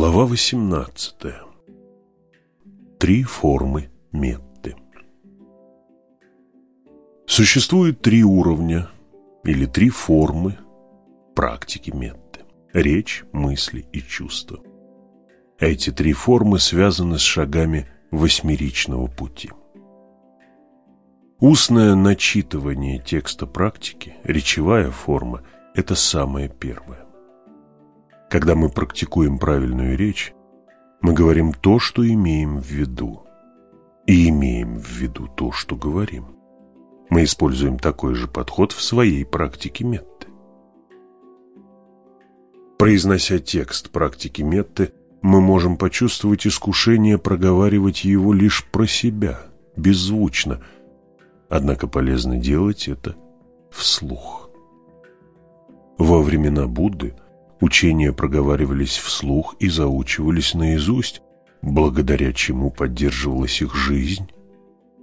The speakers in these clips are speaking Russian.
Глава 18. Три формы метты. Существует три уровня или три формы практики метты. Речь, мысли и чувства. Эти три формы связаны с шагами восьмеричного пути. Устное начитывание текста практики, речевая форма – это самое первое. Когда мы практикуем правильную речь, мы говорим то, что имеем в виду, и имеем в виду то, что говорим. Мы используем такой же подход в своей практике метты. Произнося текст практики метты, мы можем почувствовать искушение проговаривать его лишь про себя, беззвучно, однако полезно делать это вслух. Во времена Будды – Учения проговаривались вслух и заучивались наизусть, благодаря чему поддерживалась их жизнь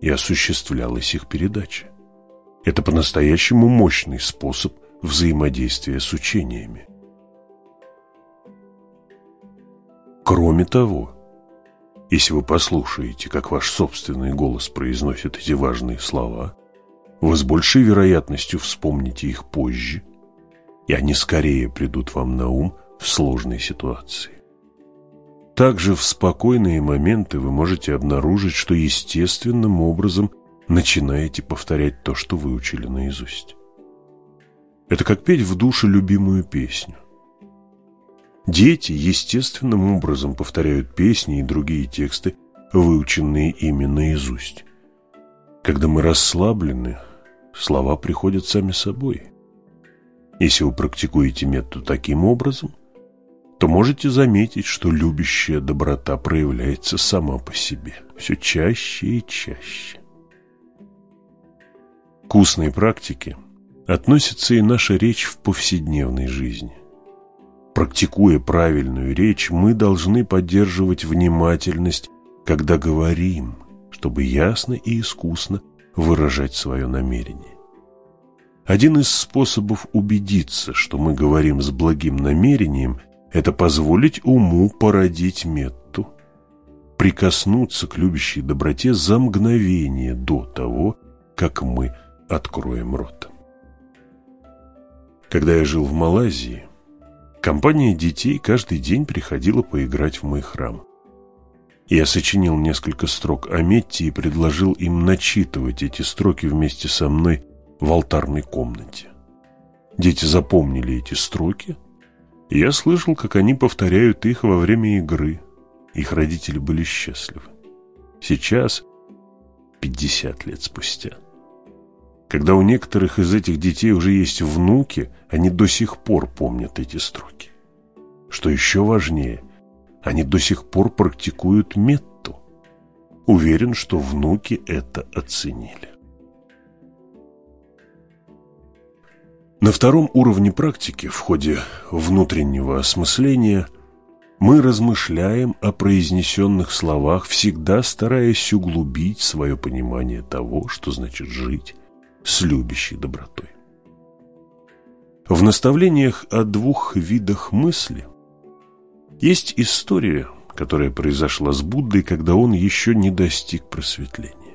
и осуществлялась их передача. Это по-настоящему мощный способ взаимодействия с учениями. Кроме того, если вы послушаете, как ваш собственный голос произносит эти важные слова, вы с большей вероятностью вспомните их позже – и они скорее придут вам на ум в сложной ситуации. Также в спокойные моменты вы можете обнаружить, что естественным образом начинаете повторять то, что выучили наизусть. Это как петь в душе любимую песню. Дети естественным образом повторяют песни и другие тексты, выученные ими наизусть. Когда мы расслаблены, слова приходят сами собой – если вы практикуете метод таким образом, то можете заметить, что любящая доброта проявляется сама по себе, все чаще и чаще. К устной практике относится и наша речь в повседневной жизни. Практикуя правильную речь, мы должны поддерживать внимательность, когда говорим, чтобы ясно и искусно выражать свое намерение. Один из способов убедиться, что мы говорим с благим намерением, это позволить уму породить метту, прикоснуться к любящей доброте за мгновение до того, как мы откроем рот. Когда я жил в Малайзии, компания детей каждый день приходила поиграть в мой храм. Я сочинил несколько строк о Метте и предложил им начитывать эти строки вместе со мной в алтарной комнате. Дети запомнили эти строки, и я слышал, как они повторяют их во время игры. Их родители были счастливы. Сейчас, 50 лет спустя, когда у некоторых из этих детей уже есть внуки, они до сих пор помнят эти строки. Что еще важнее, они до сих пор практикуют метту. Уверен, что внуки это оценили. На втором уровне практики, в ходе внутреннего осмысления, мы размышляем о произнесенных словах, всегда стараясь углубить свое понимание того, что значит жить с любящей добротой. В наставлениях о двух видах мысли есть история, которая произошла с Буддой, когда он еще не достиг просветления.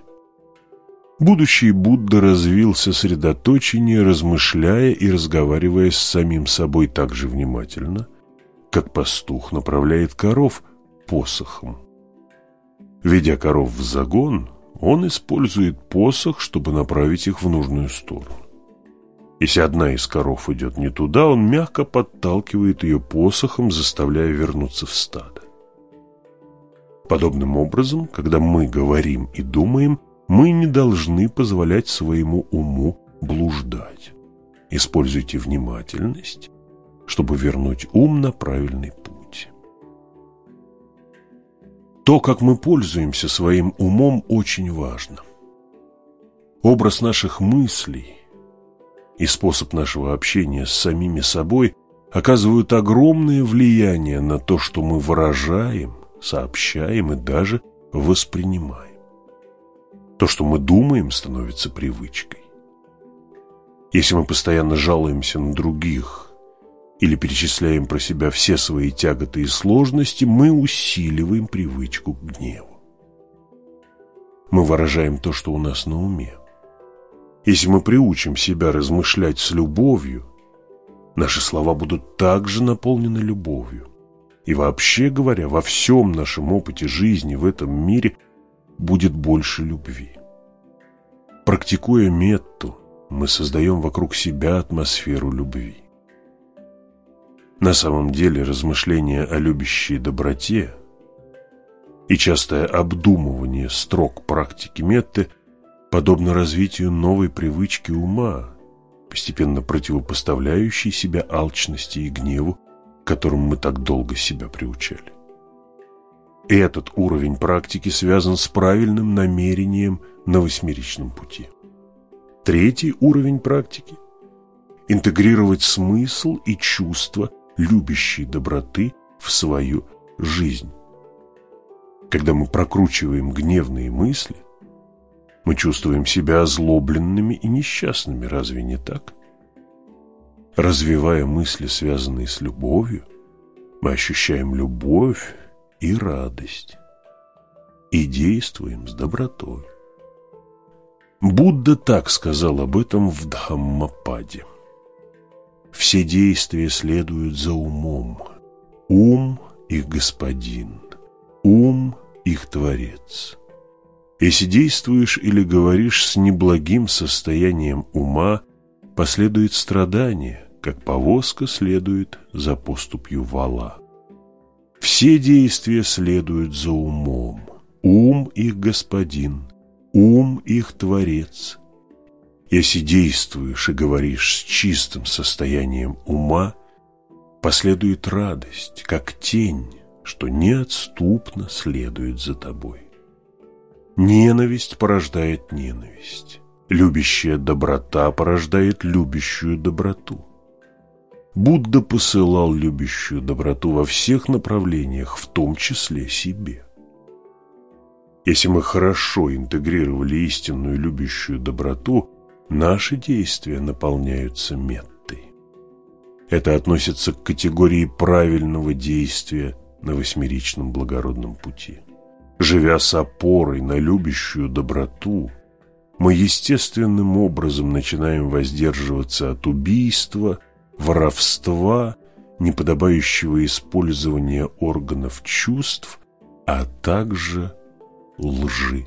Будущий Будда развил сосредоточение, размышляя и разговаривая с самим собой так же внимательно, как пастух направляет коров посохом. Ведя коров в загон, он использует посох, чтобы направить их в нужную сторону. Если одна из коров идет не туда, он мягко подталкивает ее посохом, заставляя вернуться в стадо. Подобным образом, когда мы говорим и думаем – мы не должны позволять своему уму блуждать. Используйте внимательность, чтобы вернуть ум на правильный путь. То, как мы пользуемся своим умом, очень важно. Образ наших мыслей и способ нашего общения с самими собой оказывают огромное влияние на то, что мы выражаем, сообщаем и даже воспринимаем. То, что мы думаем, становится привычкой. Если мы постоянно жалуемся на других или перечисляем про себя все свои тяготы и сложности, мы усиливаем привычку к гневу. Мы выражаем то, что у нас на уме. Если мы приучим себя размышлять с любовью, наши слова будут также наполнены любовью. И вообще говоря, во всем нашем опыте жизни в этом мире будет больше любви. Практикуя метту, мы создаем вокруг себя атмосферу любви. На самом деле размышления о любящей доброте и частое обдумывание строк практики метты подобно развитию новой привычки ума, постепенно противопоставляющей себя алчности и гневу, которым мы так долго себя приучали. Этот уровень практики связан с правильным намерением на восьмеричном пути. Третий уровень практики – интегрировать смысл и чувства любящей доброты в свою жизнь. Когда мы прокручиваем гневные мысли, мы чувствуем себя озлобленными и несчастными, разве не так? Развивая мысли, связанные с любовью, мы ощущаем любовь и радость и действуем с добротой. Будда так сказал об этом в Дхаммападе. Все действия следуют за умом. Ум – их господин, ум – их творец. Если действуешь или говоришь с неблагим состоянием ума, последует страдание, как повозка следует за поступью вала. Все действия следуют за умом. Ум – их господин, ум – их творец, если действуешь и говоришь с чистым состоянием ума, последует радость, как тень, что неотступно следует за тобой. Ненависть порождает ненависть. Любящая доброта порождает любящую доброту. Будда посылал любящую доброту во всех направлениях, в том числе себе. Если мы хорошо интегрировали истинную любящую доброту, Наши действия наполняются меттой. Это относится к категории правильного действия на восьмеричном благородном пути. Живя с опорой на любящую доброту, мы естественным образом начинаем воздерживаться от убийства, воровства, неподобающего использования органов чувств, а также лжи.